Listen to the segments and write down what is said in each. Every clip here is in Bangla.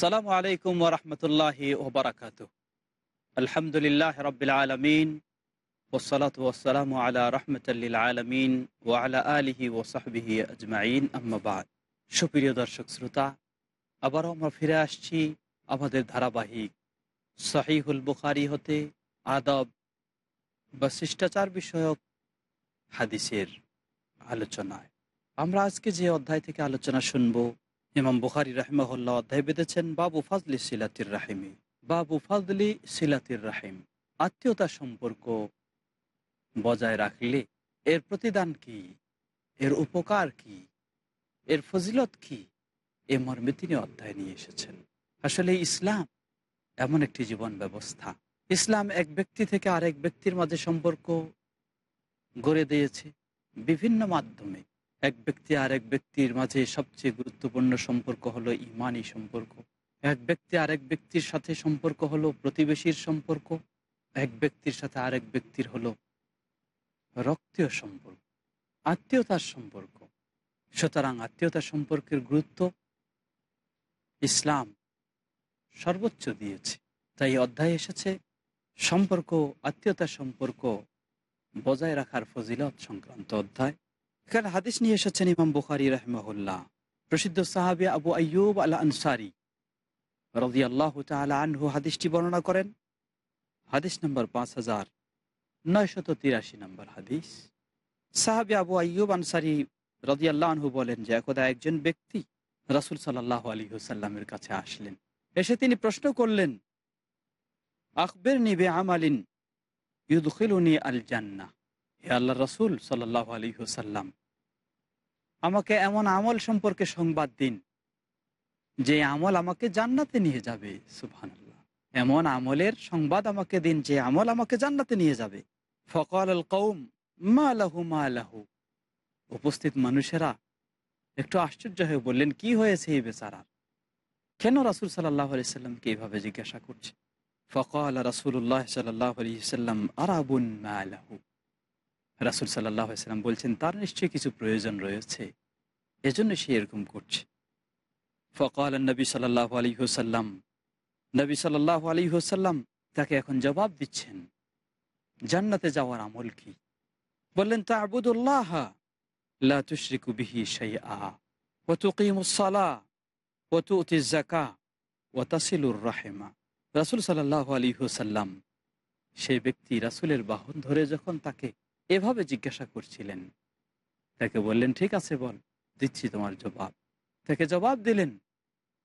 আসসালামু আলাইকুম ওরহমতুল্লাহি ওবরাকাত আলহামদুলিল্লাহ রবিল আলমিন ওসলাত ওসালাম আলা রহমতুল্লিল আলমিন ও আলা আলিহি ও সাহবিহি আজমাইন। আহমাবাদ সুপ্রিয় দর্শক শ্রোতা, আবারও আমরা ফিরে আসছি আমাদের ধারাবাহিক সহিহুল বুখারি হতে আদব বা শিষ্টাচার বিষয়ক হাদিসের আলোচনায়। আমরা আজকে যে অধ্যায় থেকে আলোচনা শুনব ইমাম বুখারি রাহিমাহুল্লাহ অধ্যায় বেঁধেছেন, বাবু ফাজলি সিলাতির রাহিমি। বাবু ফাজলি সিলাতির রাহিম। আত্মীয়তা সম্পর্ক বজায় রাখলে এর প্রতিদান কি? এর উপকার কি? এর ফজিলত কি? এ মর্মে তিনি অধ্যায় নিয়ে এসেছেন। আসলে ইসলাম এমন একটি জীবন ব্যবস্থা। ইসলাম এক ব্যক্তি থেকে আরেক ব্যক্তির মাঝে সম্পর্ক গড়ে দিয়েছে বিভিন্ন মাধ্যমে। এক ব্যক্তি আর এক ব্যক্তির মাঝে সবচেয়ে গুরুত্বপূর্ণ সম্পর্ক হলো ইমানি সম্পর্ক। এক ব্যক্তি আরেক ব্যক্তির সাথে সম্পর্ক হলো প্রতিবেশীর সম্পর্ক, এক ব্যক্তির সাথে আরেক ব্যক্তির হলো রক্তীয় সম্পর্ক, আত্মীয়তার সম্পর্ক। সুতরাং আত্মীয়তা সম্পর্কের গুরুত্ব ইসলাম সর্বোচ্চ দিয়েছে। তাই অধ্যায় এসেছে, সম্পর্ক আত্মীয়তা সম্পর্ক বজায় রাখার ফজিলত সংক্রান্ত অধ্যায়। এখানে হাদিস নিয়ে এসেছেন ইমাম বুখারি রহমহুল্লাহ। প্রসিদ্ধ সাহাবি আবু আয়ুব আল আনসারি রদি আল্লাহ আনহু হাদিসটি বর্ণনা করেন। হাদিস নম্বর পাঁচ হাজার নয়শত তিরাশি নম্বর হাদিস। সাহাবি আবু আয়ুব আনসারি রদি আল্লাহ আনহু বলেন যে, একদা একজন ব্যক্তি রাসুল সাল্লাহ আলী হুসাল্লামের কাছে আসলেন। এসে তিনি প্রশ্ন করলেন আকবের নিবে আমালিন ইউদখিলুনি আল জান্না হে আল্লাহ রসুল সাল্লাহ আলী হুসাল্লাম আমাকে এমন আমল সম্পর্কে সংবাদ দিন, যে আমল আমাকে জান্নাতে নিয়ে যাবে সুবহান এমন আমলের সংবাদ আমাকে দিন, যে আমল আমাকে জান্নাতে নিয়ে যাবে। ফকাল আল কৌম মা আলাহু মা আলাহু উপস্থিত মানুষেরা একটু আশ্চর্য হয়ে বললেন, কি হয়েছে এই বেচারার? কেন রাসুল সাল্লাহ আলি সাল্লামকে এইভাবে জিজ্ঞাসা করছে? ফকাল রাসুল্লাহ সাল্লাহ আলি সাল্লাম, আরাবুন মা আলাহু রাসুল সাল্লাম বলছেন, তার নিশ্চয়ই কিছু প্রয়োজন রয়েছে। এজন্য সে এরকম করছে। ফকাল নবী সাল্লাহ আলী হুসাল্লাম নবী সাল্লাহ আলী হুসাল্লাম তাকে এখন জবাব দিচ্ছেন, জান্নাতে যাওয়ার আমল কি? বললেন তা আবুদুল্লাহ রাহেমা। রাসুল সাল্লাহ আলী হুসাল্লাম সেই ব্যক্তি রাসুলের বাহন ধরে যখন তাকে এভাবে জিজ্ঞাসা করছিলেন। তাকে বললেন, ঠিক আছে বল, দিচ্ছি তোমার জবাব। তাকে জবাব দিলেন,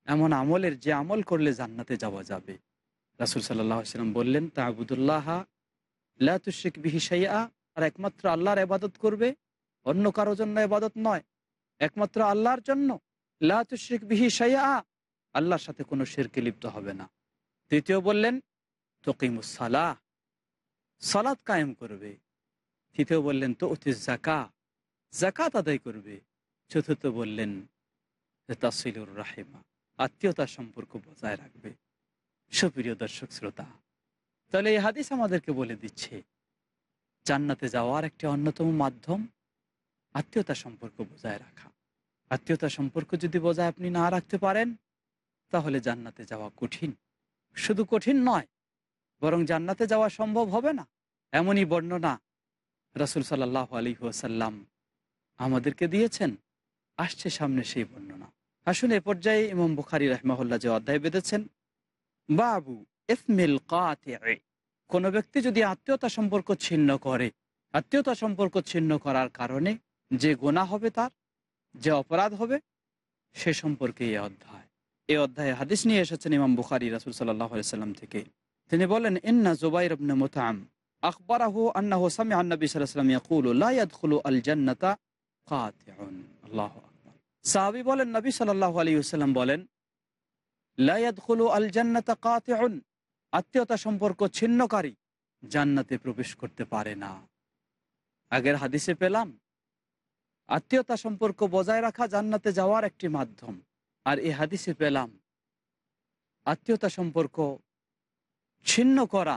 এমন আমলের যে আমল করলে জান্নাতে যাওয়া যাবে। রাসুল সাল্লাম বললেন তা আবুদুল্লাহ লাতুশিক বিহিসাইয়া আর একমাত্র আল্লাহর এবাদত করবে, অন্য কারও জন্য এবাদত নয়। একমাত্র আল্লাহর জন্য। লাতুশিক বিহিসাইয়া আল্লাহর সাথে কোনো শেরকে লিপ্ত হবে না। তৃতীয় বললেন তকিমুসালাহ সালাদ কায়েম করবে। তৃতীয় বললেন, তো অতি জাকা জাকাত আদায় করবে। চতুর্থ বললেন তাসিলুর রাহেমা। আত্মীয়তার সম্পর্ক বজায় রাখবে। সুপ্রিয় দর্শক শ্রোতা, তাহলে এই হাদিস আমাদেরকে বলে দিচ্ছে, জান্নাতে যাওয়ার একটি অন্যতম মাধ্যম আত্মীয়তা সম্পর্ক বজায় রাখা। আত্মীয়তা সম্পর্ক যদি বজায় আপনি না রাখতে পারেন, তাহলে জান্নাতে যাওয়া কঠিন। শুধু কঠিন নয়, বরং জান্নাতে যাওয়া সম্ভব হবে না। এমনই বর্ণনা রাসুল সাল্লাহ আলী ওসাল্লাম আমাদেরকে দিয়েছেন। আসছে সামনে সেই বর্ণনা। আসুন এ পর্যায়ে ইমাম বুখারি রহমাহুল্লাহ যে অধ্যায় বেঁধেছেন, বাবু কাতে কোনো ব্যক্তি যদি আত্মীয়তা সম্পর্ক ছিন্ন করে, আত্মীয়তা সম্পর্ক ছিন্ন করার কারণে যে গোনা হবে তার, যে অপরাধ হবে, সে সম্পর্কে এই অধ্যায়। এই অধ্যায়ে হাদিস নিয়ে এসেছেন ইমাম বুখারি রাসুল সাল্লাহ সাল্লাম থেকে। তিনি বলেন, ইন্না জুবাইর ইবনে মুতাম আখবরাহু আন্নাহু সামিআ আন-নবী ওয়াসাল্লাম ইয়াকুলু আল জান্নাতা কাতিউন আল্লাহু আকবার সাহাবী বলেন নবী সাল্লাল্লাহু আলাইহি ওয়াসাল্লাম বলেন আল জান্নাতা কাতিউন আত্মীয়তা সম্পর্ক ছিন্নকারী জান্নাতে প্রবেশ করতে পারে না। আগের হাদিসে পেলাম, আত্মীয়তা সম্পর্ক বজায় রাখা জান্নাতে যাওয়ার একটি মাধ্যম। আর এই হাদিসে পেলাম, আত্মীয়তা সম্পর্ক ছিন্ন করা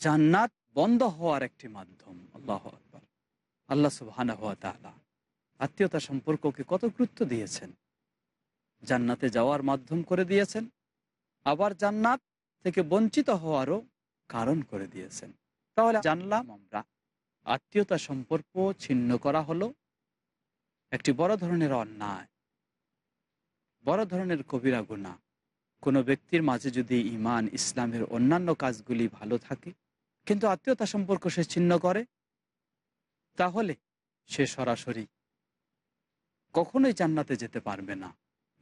জান্নাত বন্ধ হওয়ার একটি মাধ্যম, আল্লাহ আকবর। আল্লাহ সুবহানা হওয়া আত্মীয়তা সম্পর্ককে কত গুরুত্ব দিয়েছেন? জান্নাতে যাওয়ার মাধ্যম করে দিয়েছেন, আবার জান্নাত থেকে বঞ্চিত হওয়ারও কারণ করে দিয়েছেন। তাহলে জানলাম আমরা, আত্মীয়তা সম্পর্ক ছিন্ন করা হলো একটি বড় ধরনের অন্যায়, বড় ধরনের কবিরা গুণা কোনো ব্যক্তির মাঝে যদি ইমান ইসলামের অন্যান্য কাজগুলি ভালো থাকে কিন্তু আত্মীয়তা সম্পর্ক সে ছিন্ন করে, তাহলে সে সরাসরি কখনোই জান্নাতে যেতে পারবে না।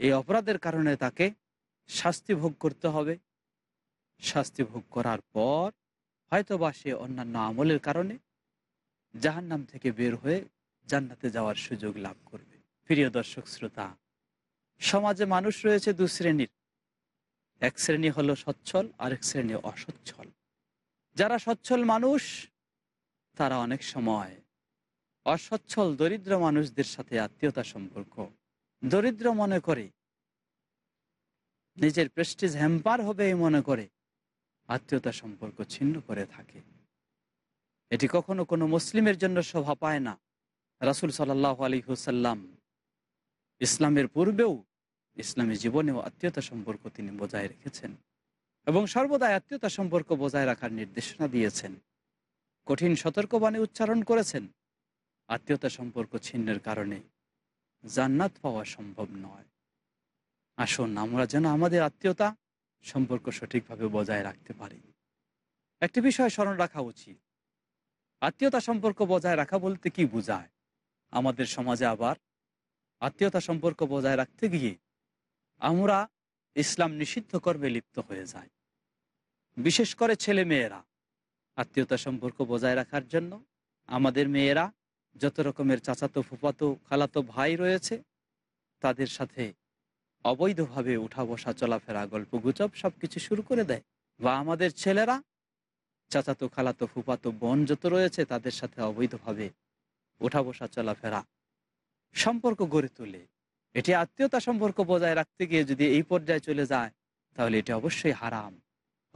এই অপরাধের কারণে তাকে শাস্তি ভোগ করতে হবে। শাস্তি ভোগ করার পর হয়তোবা সে অন্যান্য আমলের কারণে জাহান্নাম থেকে বের হয়ে জান্নাতে যাওয়ার সুযোগ লাভ করবে। প্রিয় দর্শক, শ্রোতা, সমাজে মানুষ রয়েছে দু শ্রেণির। এক শ্রেণি হলো সচ্ছল, আরেক শ্রেণি অসচ্ছল। যারা সচ্ছল মানুষ, তারা অনেক সময় অসচ্ছল, দরিদ্র মানুষদের সাথে আত্মীয়তা সম্পর্ক, দরিদ্র মনে করে। নিজের প্রেস্টিজ হ্যাম্পার হবে এই মনে করে, আত্মীয়তা সম্পর্ক ছিন্ন করে থাকে। এটি কখনো কোনো মুসলিমের জন্য শোভা পায় না। রাসুল সাল্লাহ আলী হুসাল্লাম ইসলামের পূর্বেও ইসলামী জীবনেও আত্মীয়তা সম্পর্ক তিনি বজায় রেখেছেন। এবং সর্বদাই আত্মীয়তা সম্পর্ক বজায় রাখার নির্দেশনা দিয়েছেন। কঠিন সতর্কবাণী উচ্চারণ করেছেন। আত্মীয়তা সম্পর্ক ছিন্নের কারণে জান্নাত পাওয়া সম্ভব নয়। আসুন, আমরা যেন আমাদের আত্মীয়তা সম্পর্ক সঠিকভাবে বজায় রাখতে পারি। একটি বিষয় স্মরণ রাখা উচিত। আত্মীয়তা সম্পর্ক বজায় রাখা বলতে কি বোঝায়? আমাদের সমাজে আবার আত্মীয়তা সম্পর্ক বজায় রাখতে গিয়ে আমরা ইসলাম নিষিদ্ধ কর্মে লিপ্ত হয়ে যাই। বিশেষ করে ছেলে মেয়েরা। আত্মীয়তা সম্পর্ক বজায় রাখার জন্য আমাদের মেয়েরা যত রকমের চাচাতো ফুপাতো খালাতো ভাই রয়েছে, তাদের সাথে অবৈধভাবে উঠা বসা, চলাফেরা, গল্প গুজব সব কিছু শুরু করে দেয়। বা আমাদের ছেলেরা, চাচাতো, খালাতো ফুপাতো বোন যত রয়েছে, তাদের সাথে অবৈধভাবে উঠা বসা, চলাফেরা সম্পর্ক গড়ে তোলে। এটি আত্মীয়তা সম্পর্ক বজায় রাখতে গিয়ে যদি এই পর্যায়ে চলে যায়, তাহলে এটি অবশ্যই হারাম।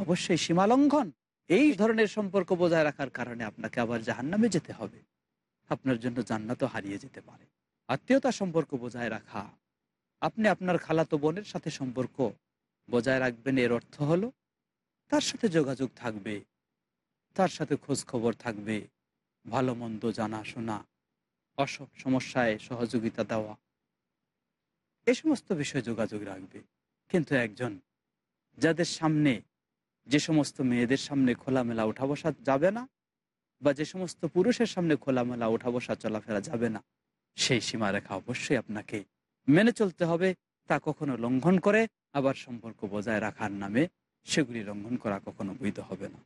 অবশ্যই সীমালঙ্ঘন। এই ধরনের সম্পর্ক বজায় রাখার কারণে আপনাকে আবার জাহান্নামে যেতে হবে। আপনার জন্য জান্নাতও হারিয়ে যেতে পারে। আত্মীয়তা সম্পর্ক বজায় রাখা। আপনি আপনার খালাতো বোনের সাথে সম্পর্ক বজায় রাখবেন, এর অর্থ হলো তার সাথে যোগাযোগ থাকবে, তার সাথে খোঁজ খবর থাকবে, ভালো মন্দ জানাশোনা, অসব সমস্যায় সহযোগিতা দেওয়া। এ সমস্ত বিষয়ে যোগাযোগ রাখবে। কিন্তু একজন যাদের সামনে যে সমস্ত মেয়েদের সামনে খোলামেলা উঠা বসা যাবে না বা যে সমস্ত পুরুষের সামনে খোলামেলা উঠা বসা চলাফেরা যাবে না, সেই সীমারেখা অবশ্যই আপনাকে মেনে চলতে হবে, তা কখনো লঙ্ঘন করে আবার সম্পর্ক বজায় রাখার নামে সেগুলি লঙ্ঘন করা কখনো বৈধ হবে না।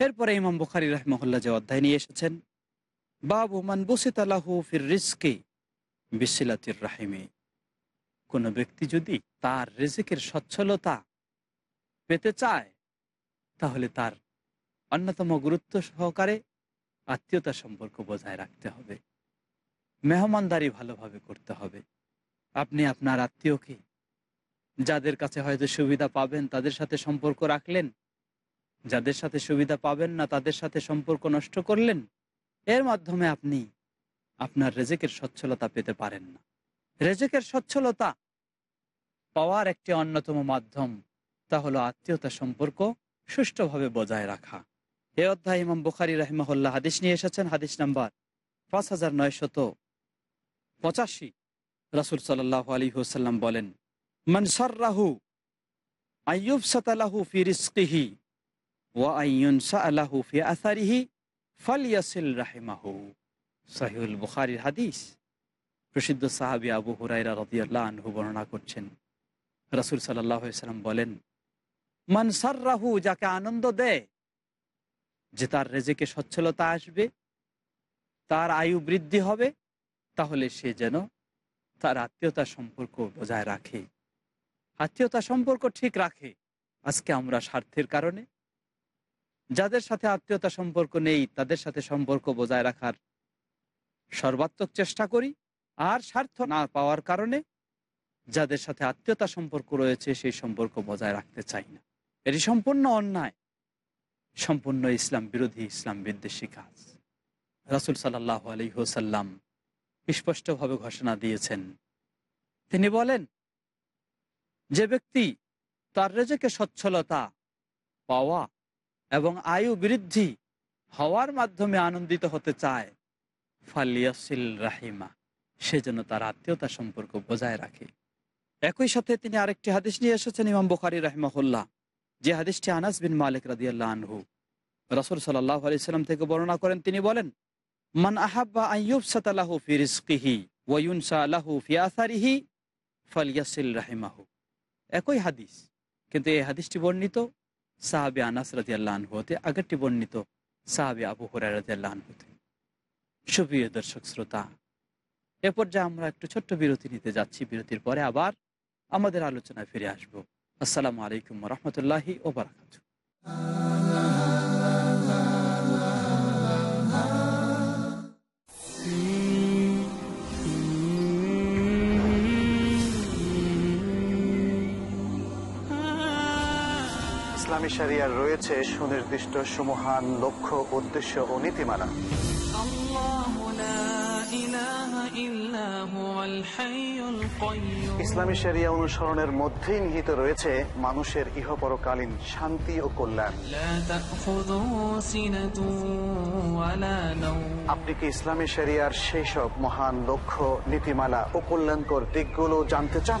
এরপরে ইমাম বুখারি রহমহল্লা যে অধ্যায় নিয়ে এসেছেন, বাবু মান বসিতালাহু ফির রিস্কে বিশিলাতির রাহিমে। কোনো ব্যক্তি যদি তার রেজেকের সচ্ছলতা পেতে চায় তাহলে তার অন্যতম গুরুত্ব সহকারে আত্মীয়তা সম্পর্ক বজায় রাখতে হবে। মেহমানদারি ভালোভাবে করতে হবে। আপনি আপনার আত্মীয়কে, যাদের কাছে হয়তো সুবিধা পাবেন, তাদের সাথে সম্পর্ক রাখলেন, যাদের সাথে সুবিধা পাবেন না, তাদের সাথে সম্পর্ক নষ্ট করলেন, এর মাধ্যমে আপনি আপনার রেজেকের সচ্ছলতা পেতে পারেন না। রেজেকের সচ্ছলতা পাওয়ার একটি অন্যতম মাধ্যম তা হলো আত্মীয়তা সম্পর্ক সুষ্ঠুভাবে বজায় রাখা। এ অধ্যায় ইমাম বুখারি রাহিমহল্লা হাদিস নিয়ে এসেছেন, হাদিস নাম্বার পাঁচ হাজার নয়শত পঁচাশি। রাসুল সাল্লাহ আলী হুসাল্লাম বলেন মনসর্রাহু আইয়ুব সাতালাহু ফি রিস্কিহি আইয়ুন ফি আসারিহি ফালিয়াসিল রাহিমাহু। সাহিউল বুখারির হাদিস। প্রসিদ্ধ সাহাবি আবু হুরাইরা রদিয়াল্লাহ আনহু বর্ণনা করছেন। রাসুল সাল্লাহ সাল্লাম বলেন মানসাররাহু যাকে আনন্দ দেয়, যে তার রেজেকে সচ্ছলতা আসবে, তার আয়ু বৃদ্ধি হবে, তাহলে সে যেন তার আত্মীয়তা সম্পর্ক বজায় রাখে। আত্মীয়তা সম্পর্ক ঠিক রাখে, আজকে আমরা স্বার্থের কারণে। যাদের সাথে আত্মীয়তা সম্পর্ক নেই, তাদের সাথে সম্পর্ক বজায় রাখার সর্বাত্মক চেষ্টা করি। আর স্বার্থ না পাওয়ার কারণে, যাদের সাথে আত্মীয়তা সম্পর্ক রয়েছে, সেই সম্পর্ক বজায় রাখতে চাই না। এটি সম্পূর্ণ অন্যায়। সম্পূর্ণ ইসলাম বিরোধী ইসলাম বিদ্বেষী কাজ। রাসুল সাল্লাহ আলী হোসাল্লাম স্পষ্টভাবে ঘোষণা দিয়েছেন। তিনি বলেন, যে ব্যক্তি তার রেজেকে সচ্ছলতা, পাওয়া এবং আয়ু বৃদ্ধি হওয়ার মাধ্যমে আনন্দিত হতে চায়, ফালিয়াসিল রাহিমা সেজন্য তার আত্মীয়তা সম্পর্ক বজায় রাখে। একই সাথে তিনি আরেকটি হাদিস নিয়ে এসেছেন, ইমাম বুখারি রাহিমাহুল্লাহ। যে হাদিসটি আনাস বিন মালিক রাদিয়াল্লাহ আনহু, রসুল সাল্লাহ আলি সাল্লাম থেকে বর্ণনা করেন, তিনি বলেন, মান আহাব্বা আইয়ুব সাতালাহু ফি রিজকিহি ওয়ায়ুনসা আলাহু ফি আসারিহি ফালিয়াসিল রাহিমাহু। একই হাদিস, কিন্তু এই হাদিসটি বর্ণিত সাহাবি আনাস রাজি আল্লাহ হতে, আগেরটি বর্ণিত সাহাবি আবু হরাই রাজি আল্লাহ হতে। সুপ্রিয় দর্শক, শ্রোতা, এ পর্যায়ে আমরা একটু ছোট্ট বিরতি নিতে যাচ্ছি। বিরতির পরে আবার আমাদের আলোচনায় ফিরে আসব। আসসালামু আলাইকুম রহমতুল্লাহি ওবরাকাত ইসলামী শরিয়ার রয়েছে সুনির্দিষ্ট সুমহান লক্ষ্য উদ্দেশ্য ও নীতিমালা। ইসলামী শরিয়া অনুসরণের মধ্যেই নিহিত রয়েছে মানুষের ইহপরকালীন শান্তি ও কল্যাণ। আপনি কি ইসলামী শরিয়ার সেই সব মহান লক্ষ্য নীতিমালা ও কল্যাণকর দিকগুলো জানতে চান?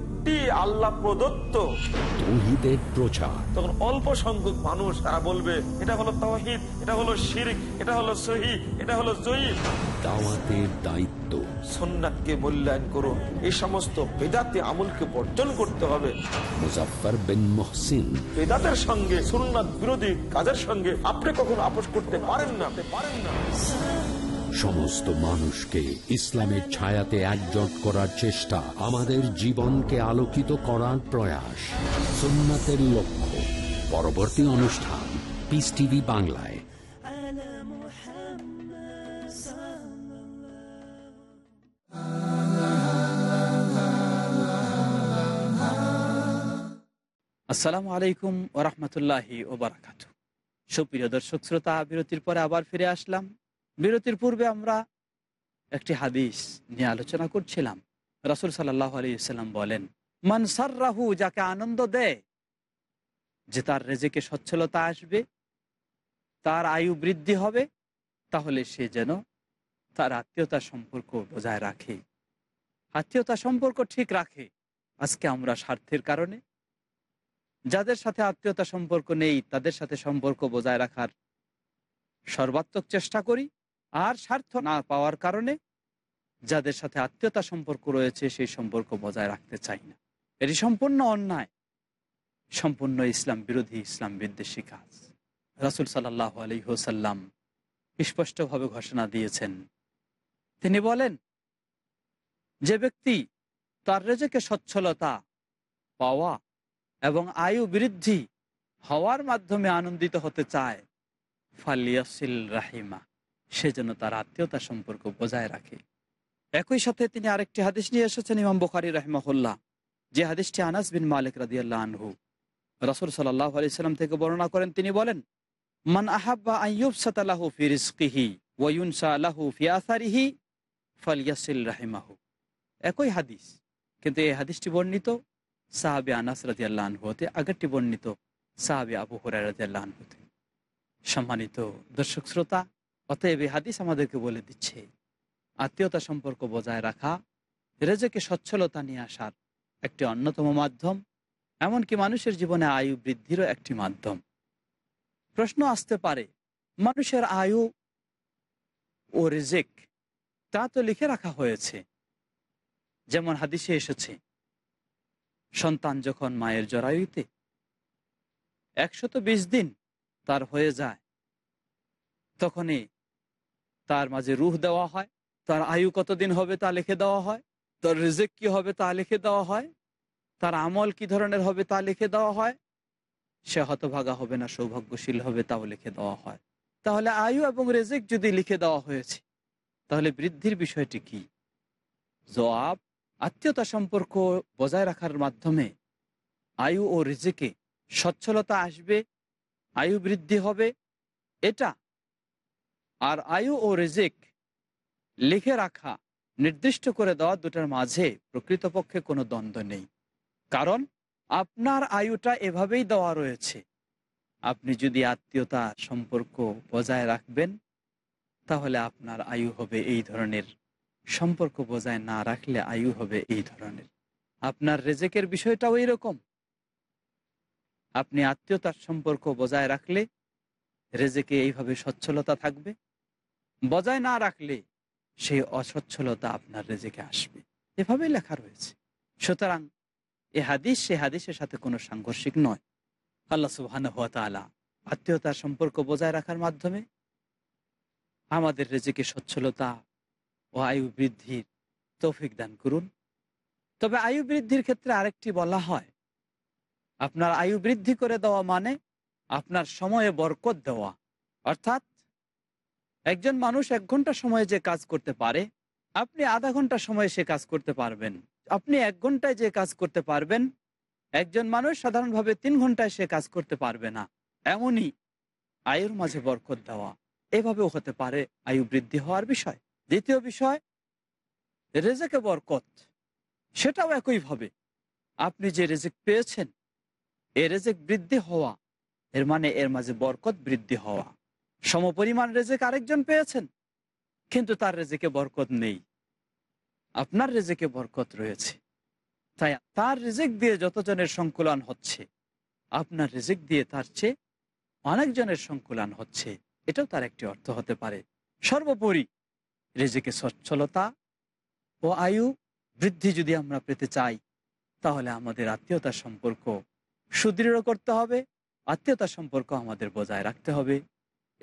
আল্লাহ প্রদত্ত। তৌহিদের প্রচার। তখন অল্প সংখ্যক মানুষ তারা বলবে এটা হলো তহিদ এটা হলো শিরিক এটা হলো সহি এটা হলো দাওয়াতের দায়িত্ব। সন্ন্যাতকে মূল্যায়ন করুন। এই সমস্ত বেদাতে আমলকে বর্জন করতে হবে। মুজাফফর বিন মহসিন। বেদাতের সঙ্গে সুন্নাত বিরোধী কাজের সঙ্গে আপনি কখনো আপোষ করতে পারেন না পারেন না। সমস্ত মানুষকে ইসলামের ছায়াতে একজট করার চেষ্টা আমাদের জীবনকে আলোকিত করার প্রয়াস। সুন্নাতের লক্ষ্য। পরবর্তী অনুষ্ঠান পিস টিভি বাংলায়। আসসালামু আলাইকুম ওরহমতুল্লাহি ওবরাকাত সুপ্রিয় দর্শক, শ্রোতা, বিরতির পরে আবার ফিরে আসলাম। বিরতির পূর্বে আমরা একটি হাদিস নিয়ে আলোচনা করছিলাম। রাসুল সাল্লাহ আলী সাল্লাম বলেন মানসার রাহু যাকে আনন্দ দেয়, যে তার রেজেকে সচ্ছলতা আসবে, তার আয়ু বৃদ্ধি হবে, তাহলে সে যেন তার আত্মীয়তা সম্পর্ক বজায় রাখে। আত্মীয়তা সম্পর্ক ঠিক রাখে, আজকে আমরা স্বার্থের কারণে। যাদের সাথে আত্মীয়তা সম্পর্ক নেই, তাদের সাথে সম্পর্ক বজায় রাখার সর্বাত্মক চেষ্টা করি। আর স্বার্থ না পাওয়ার কারণে যাদের সাথে আত্মীয়তা সম্পর্ক রয়েছে, সেই সম্পর্ক বজায় রাখতে চাই না। এটি সম্পূর্ণ অন্যায়। সম্পূর্ণ ইসলাম বিরোধী, ইসলাম বিদ্বেষী কাজ। রাসুল সাল্লাহ আলী হোসাল্লাম স্পষ্টভাবে ঘোষণা দিয়েছেন। তিনি বলেন, যে ব্যক্তি তার রেজেকে সচ্ছলতা, পাওয়া এবং আয়ু বৃদ্ধি হওয়ার মাধ্যমে আনন্দিত হতে চায় ফালিয়াসিল রাহিমা। সে যেন তার আত্মীয়তা সম্পর্ক বজায় রাখে। একই সাথে তিনি আরেকটি হাদিস নিয়ে এসেছেন, ইমাম বুখারি রাহিমাহুল্লাহ। যে হাদিসটি আনাস বিন মালিক রাদিয়াল্লাহ আনহু। রসুল সাল্লাহ আলি সাল্লাম থেকে বর্ণনা করেন, তিনি বলেন, মান আহাব্বা আইয়ুব সাতালাহু ফি রিজকিহি ওয়ুনসা আলাহু ফি আসারিহি ফালিয়াসিল রাহিমাহু। একই হাদিস, কিন্তু এই হাদিসটি বর্ণিত সাহাবি আনাস রাজি আল্লাহ হতে, আগেরটি বর্ণিত সাহাবি আবু হরাই রাজি আল্লাহ হতে। সম্মানিত দর্শক শ্রোতা অতএব এই হাদিস আমাদেরকে বলে দিচ্ছে, আত্মীয়তা সম্পর্ক বজায় রাখা, রেজেকে সচ্ছলতা নিয়ে আসার একটি অন্যতম মাধ্যম, এমনকি মানুষের জীবনে আয়ু বৃদ্ধিরও একটি মাধ্যম। প্রশ্ন আসতে পারে, মানুষের আয়ু ও রেজেক, তা তো লিখে রাখা হয়েছে, যেমন হাদিসে এসেছে, সন্তান যখন মায়ের জরায়ুতে, একশত বিশ দিন তার হয়ে যায়, তখনই তার মাঝে রুহ দেওয়া হয়, তার আয়ু কতদিন হবে তা লিখে দেওয়া হয়, তার রিজেক কি হবে তা লিখে দেওয়া হয়, তার আমল কি ধরনের হবে তা লিখে দেওয়া হয়, সে হতভাগা হবে না, সৌভাগ্যশীল হবে তাও লিখে দেওয়া হয়। তাহলে আয়ু এবং রেজেক যদি লিখে দেওয়া হয়েছে, তাহলে বৃদ্ধির বিষয়টি কি? জবাব, আত্মীয়তা সম্পর্ক বজায় রাখার মাধ্যমে আয়ু ও রিজেকে সচ্ছলতা আসবে, আয়ু বৃদ্ধি হবে, এটা আর আয়ু ও রেজেক লিখে রাখা, নির্দিষ্ট করে দেওয়া দুটার মাঝে প্রকৃতপক্ষে কোনো দ্বন্দ্ব নেই। কারণ আপনার আয়ুটা এভাবেই দেওয়া রয়েছে। আপনি যদি আত্মীয়তা সম্পর্ক বজায় রাখবেন, তাহলে আপনার আয়ু হবে এই ধরনের। সম্পর্ক বজায় না রাখলে আয়ু হবে এই ধরনের। আপনার রেজেকের বিষয়টাও এইরকম আপনি আত্মীয়তার সম্পর্ক বজায় রাখলে রেজেকে এইভাবে সচ্ছলতা থাকবে। বজায় না রাখলে সেই অসচ্ছলতা আপনার রেজেকে আসবে। এভাবেই লেখা রয়েছে। সুতরাং এ হাদিস সে হাদিসের সাথে কোনো সাংঘর্ষিক নয়। আল্লাহ সুবহান হাত তালা আত্মীয়তার সম্পর্ক বজায় রাখার মাধ্যমে আমাদের রেজেকে সচ্ছলতা ও আয়ু বৃদ্ধির তৌফিক দান করুন। তবে আয়ু বৃদ্ধির ক্ষেত্রে আরেকটি বলা হয়, আপনার আয়ু বৃদ্ধি করে দেওয়া মানে আপনার সময়ে বরকত দেওয়া। অর্থাৎ একজন মানুষ এক ঘণ্টা সময়ে যে কাজ করতে পারে, আপনি আধা ঘণ্টা সময়ে সে কাজ করতে পারবেন। আপনি এক ঘন্টায় যে কাজ করতে পারবেন, একজন মানুষ সাধারণভাবে তিন ঘন্টায় সে কাজ করতে পারবে না। এমনই আয়ুর মাঝে বরকত দেওয়া, এভাবেও হতে পারে আয়ু বৃদ্ধি হওয়ার বিষয়। দ্বিতীয় বিষয়, রেজেকে বরকত, সেটাও একইভাবে। আপনি যে রেজেক পেয়েছেন, এ রেজেক বৃদ্ধি হওয়া, এর মানে এর মাঝে বরকত বৃদ্ধি হওয়া। সমপরিমাণ রেজেক আরেকজন পেয়েছেন, কিন্তু তার রেজেকে বরকত নেই। আপনার রেজেকে বরকত রয়েছে। তাই তার রেজেক দিয়ে যতজনের সংকুলন হচ্ছে, আপনার রেজেক দিয়ে তার চেয়ে অনেকজনের সংকুলন হচ্ছে। এটাও তার একটি অর্থ হতে পারে। সর্বোপরি রেজেকে সচ্ছলতা ও আয়ু বৃদ্ধি যদি আমরা পেতে চাই, তাহলে আমাদের আত্মীয়তার সম্পর্ক সুদৃঢ় করতে হবে। আত্মীয়তার সম্পর্ক আমাদের বজায় রাখতে হবে।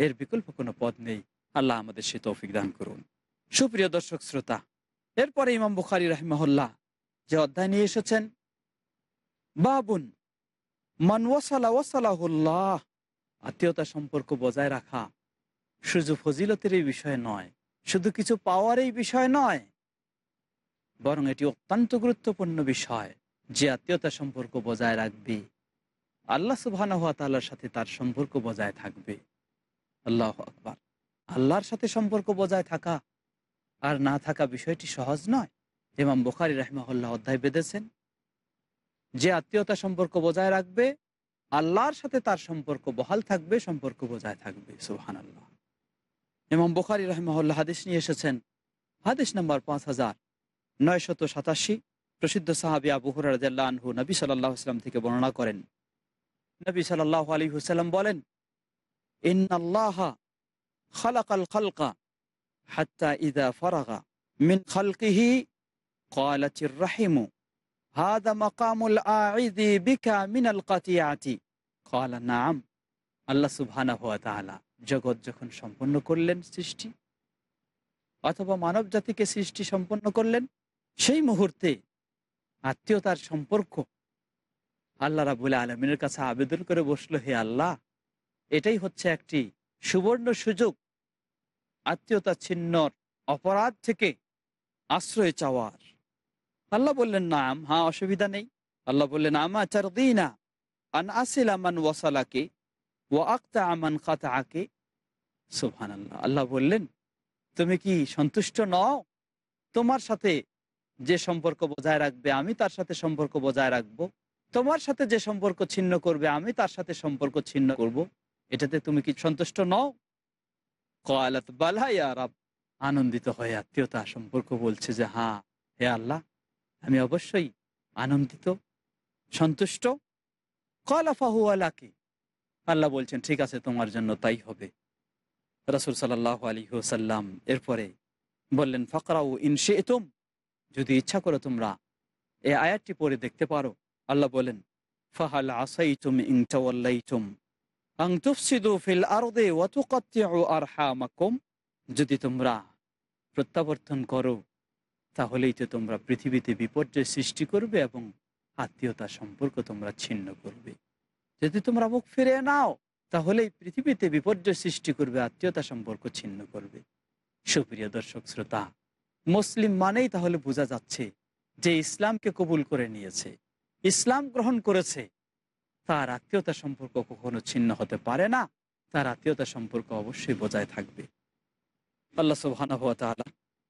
এর বিকল্প কোনো পথ নেই। আল্লাহ আমাদের সে তৌফিক দান করুন। সুপ্রিয় দর্শক, শ্রোতা, এরপরে ইমাম বুখারি রাহিমহল্লা যে অধ্যায় নিয়ে এসেছেন, বাবুন মান ওয়াসালা ওয়াসালাহুল্লাহ। আত্মীয়তা সম্পর্ক বজায় রাখা শুধু ফজিলতের এই বিষয় নয়, শুধু কিছু পাওয়ার এই বিষয় নয়, বরং এটি অত্যন্ত গুরুত্বপূর্ণ বিষয় যে আত্মীয়তা সম্পর্ক বজায় রাখবে। আল্লাহ সুবাহ সাথে তার সম্পর্ক বজায় থাকবে। আল্লাহ আকবার। আল্লাহর সাথে সম্পর্ক বজায় থাকা আর না থাকা বিষয়টি সহজ নয় ইমাম বুখারি রহমাল্লাহ অধ্যায় বেঁধেছেন। যে আত্মীয়তা সম্পর্ক বজায় রাখবে, আল্লাহর সাথে তার সম্পর্ক বহাল থাকবে, সম্পর্ক বজায় থাকবে সুহান আল্লাহ ইমাম বুখারি রহমাল্লাহ হাদিস নিয়ে এসেছেন। হাদিস নম্বর পাঁচ হাজার নয়শত সাতাশি, প্রসিদ্ধ সাহাবি আবু হুরাহ আনহু নবী সাল্লাহ ইসলাম থেকে বর্ণনা করেন। নবী সাল্লাহ আলী হুসাল্লাম বলেন জগৎ যখন সম্পন্ন করলেন সৃষ্টি, অথবা মানব জাতিকে সৃষ্টি সম্পন্ন করলেন, সেই মুহূর্তে আত্মীয়তার সম্পর্ক আল্লাহ রাবুল আলমিনের কাছে আবেদন করে বসল, হে আল্লাহ এটাই হচ্ছে একটি সুবর্ণ সুযোগ। আত্মীয়তা ছিন্নর অপরাধ থেকে আশ্রয় চাওয়ার। আল্লাহ বললেন, নাম হ্যাঁ অসুবিধা নেই। আল্লাহ বললেন, আমা চার দিনা আন আসিল আমান ওয়াসালাকে ও আক্তা আমান খাতা আকে সুবহান আল্লাহ আল্লাহ বললেন, তুমি কি সন্তুষ্ট নও? তোমার সাথে যে সম্পর্ক বজায় রাখবে, আমি তার সাথে সম্পর্ক বজায় রাখব। তোমার সাথে যে সম্পর্ক ছিন্ন করবে, আমি তার সাথে সম্পর্ক ছিন্ন করব। এটাতে তুমি কি সন্তুষ্ট নও? কয়ালাত বালা রাব। আনন্দিত হয়ে আত্মীয়তা সম্পর্ক বলছে যে হ্যাঁ হে আল্লাহ, আমি অবশ্যই আনন্দিত, সন্তুষ্ট। কলাফাহু আলাকে। আল্লাহ বলছেন, ঠিক আছে, তোমার জন্য তাই হবে। রসুল সাল্লাহ আলী সাল্লাম এরপরে বললেন, ফকরাউ ইনশে তুম যদি ইচ্ছা করো তোমরা এই আয়াতটি পরে দেখতে পারো। আল্লাহ বলেন, ফাহাল আসাই তুম ইংচাওয়াল্লাই তুম যদি তোমরা প্রত্যাবর্তন করো, তাহলেই তো তোমরা পৃথিবীতে বিপর্যয় সৃষ্টি করবে এবং আত্মীয়তা সম্পর্ক তোমরা ছিন্ন করবে। যদি তোমরা মুখ ফিরে নাও, তাহলেই পৃথিবীতে বিপর্যয় সৃষ্টি করবে, আত্মীয়তা সম্পর্ক ছিন্ন করবে। সুপ্রিয় দর্শক, শ্রোতা, মুসলিম মানেই তাহলে বোঝা যাচ্ছে যে ইসলামকে কবুল করে নিয়েছে, ইসলাম গ্রহণ করেছে। তার আত্মীয়তা সম্পর্ক কখনো ছিন্ন হতে পারে না। তার আত্মীয়তা সম্পর্ক অবশ্যই বজায় থাকবে। আল্লাহ সুবহান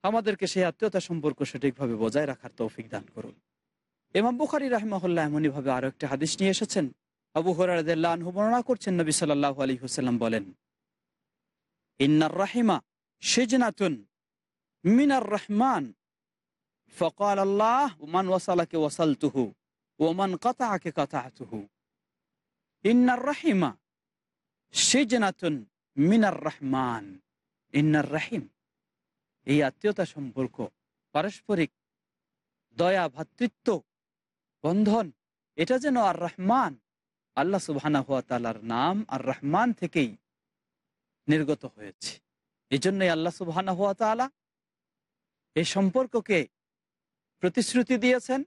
আমাদেরকে সেই আত্মীয়তা সম্পর্ক সঠিকভাবে বজায় রাখার তৌফিক দান করুন। এমাম বুখারি রাহমাহুল্লাহ এমনই ভাবে আরও একটা হাদিস নিয়ে এসেছেন। আবু হরারদাল্লাহু বর্ণনা করছেন, নবী সাল্লাহ আলী হুসাল্লাম বলেন, ইন্নার রাহিমা সেজনাতুন মিনার রহমান। ফকাল আল্লাহ ওমান ওয়াসালাকে ওয়াসালতুহু ওমান কথা আকে কথা কাতাতুহু ইন্নার রাহিমা সেজনাতুন মিনার রহমান। ইন্নার রাহিম, এই আত্মীয়তা সম্পর্ক, পারস্পরিক দয়া, ভাতৃত্ব, বন্ধন, এটা যেন আর রহমান। আল্লাহ সুবহানা হুয়া তালার নাম আর রহমান থেকেই নির্গত হয়েছে। এই জন্যই আল্লাহ সুবহানা হুয়া তালা এই সম্পর্ককে প্রতিশ্রুতি দিয়েছেন।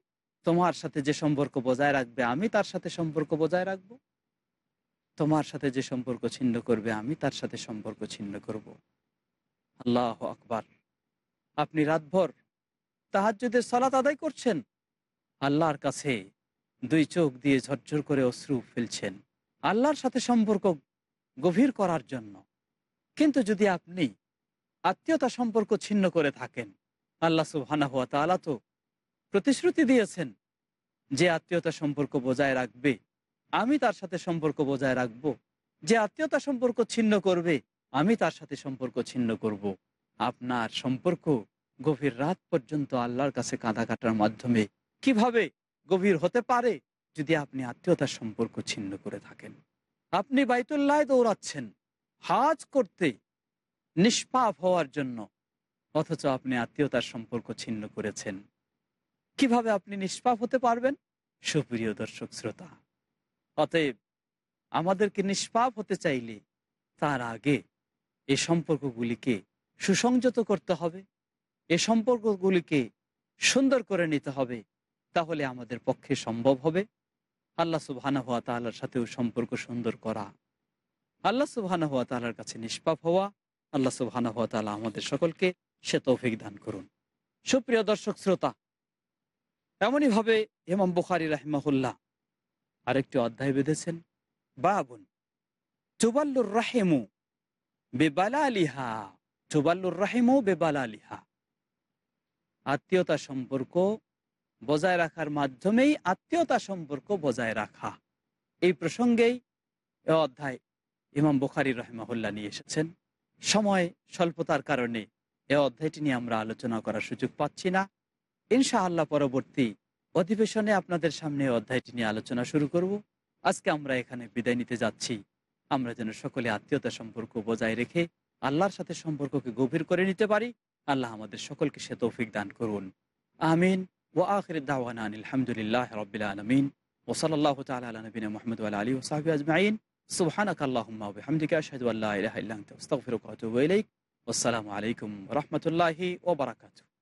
তোমার সাথে যে সম্পর্ক বজায় রাখবে, আমি তার সাথে সম্পর্ক বজায় রাখব। তোমার সাথে যে সম্পর্ক ছিন্ন করবে, আমি তার সাথে সম্পর্ক ছিন্ন করব। আল্লাহ আকবার। আপনি রাতভর তাহাজ্যদের সলাত আদায় করছেন। আল্লাহর কাছে দুই চোখ দিয়ে ঝরঝর করে অশ্রু ফেলছেন। আল্লাহর সাথে সম্পর্ক গভীর করার জন্য। কিন্তু যদি আপনি আত্মীয়তা সম্পর্ক ছিন্ন করে থাকেন, আল্লাহ সুবহানা হুয়া তালা তো প্রতিশ্রুতি দিয়েছেন যে আত্মীয়তা সম্পর্ক বজায় রাখবে। আমি তার সাথে সম্পর্ক বজায় রাখব। যে আত্মীয়তা সম্পর্ক ছিন্ন করবে, আমি তার সাথে সম্পর্ক ছিন্ন করব। আপনার সম্পর্ক গভীর রাত পর্যন্ত আল্লাহর কাছে কাঁদা কাটার মাধ্যমে কীভাবে গভীর হতে পারে? যদি আপনি আত্মীয়তার সম্পর্ক ছিন্ন করে থাকেন। আপনি বাইতুল্লাহ দৌড়াচ্ছেন হাজ করতে নিষ্পাপ হওয়ার জন্য। অথচ আপনি আত্মীয়তার সম্পর্ক ছিন্ন করেছেন। কীভাবে আপনি নিষ্পাপ হতে পারবেন? সুপ্রিয় দর্শক, শ্রোতা অতএব আমাদেরকে নিষ্পাপ হতে চাইলে তার আগে এ সম্পর্কগুলিকে সুসংযত করতে হবে, এ সম্পর্কগুলিকে সুন্দর করে নিতে হবে, তাহলে আমাদের পক্ষে সম্ভব হবে। আল্লাহ সুবহানা হওয়া তাল্লার সাথেও সম্পর্ক সুন্দর করা। আল্লাহ সুবহানা হওয়া তাল্লার কাছে নিষ্পাপ হওয়া। আল্লাহ সুবহানা হওয়া তাল্লাহ আমাদের সকলকে সে তৌফিক দান করুন। সুপ্রিয় দর্শক, শ্রোতা, এমনই ভাবে হেমাম বুখারি রাহিমাহুল্লাহ আরেকটি অধ্যায় বেঁধেছেন, বাবুন চুবাল্লুর রাহেমু বেবালা আলিহা চুবাল্লুর রাহেমু বেবালা আলিহা আত্মীয়তা সম্পর্ক বজায় রাখার মাধ্যমেই আত্মীয়তা সম্পর্ক বজায় রাখা। এই প্রসঙ্গেই অধ্যায় ইমাম বুখারি রহমাহুল্লাহ নিয়ে এসেছেন। সময় স্বল্পতার কারণে এ অধ্যায়টি নিয়ে আমরা আলোচনা করার সুযোগ পাচ্ছি না। ইনশাআল্লাহ পরবর্তী অধিবেশনে আপনাদের সামনে অধ্যায়টি নিয়ে আলোচনা শুরু করব। আজকে আমরা এখানে বিদায় নিতে যাচ্ছি। আমরা যেন সকলে আত্মীয়তা সম্পর্ক বজায় রেখে আল্লাহর সাথে সম্পর্ককে গভীর করে নিতে পারি। আল্লাহ আমাদের সকলকে সে তৌফিক দান করুন। আমিন। ও আখির দাওয়ানা আলহামদুলিল্লাহ রবিল আলমিন। ওসলাল্লাহ তালা আলা নবীন মোহাম্মদ আলী ওসাহাবি আজমাইন। সুবহানাক আল্লাহুম্মা ওয়া বিহামদিকা আশহাদু আল্লা ইলাহা ইল্লা আনতা আস্তাগফিরুকা ওয়া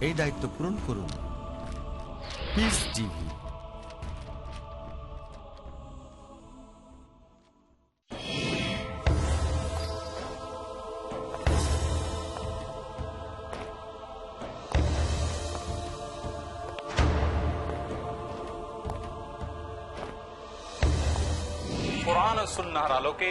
এই দায়িত্ব পূরণ করুন। পিস টিভি কোরআন ও আলোকে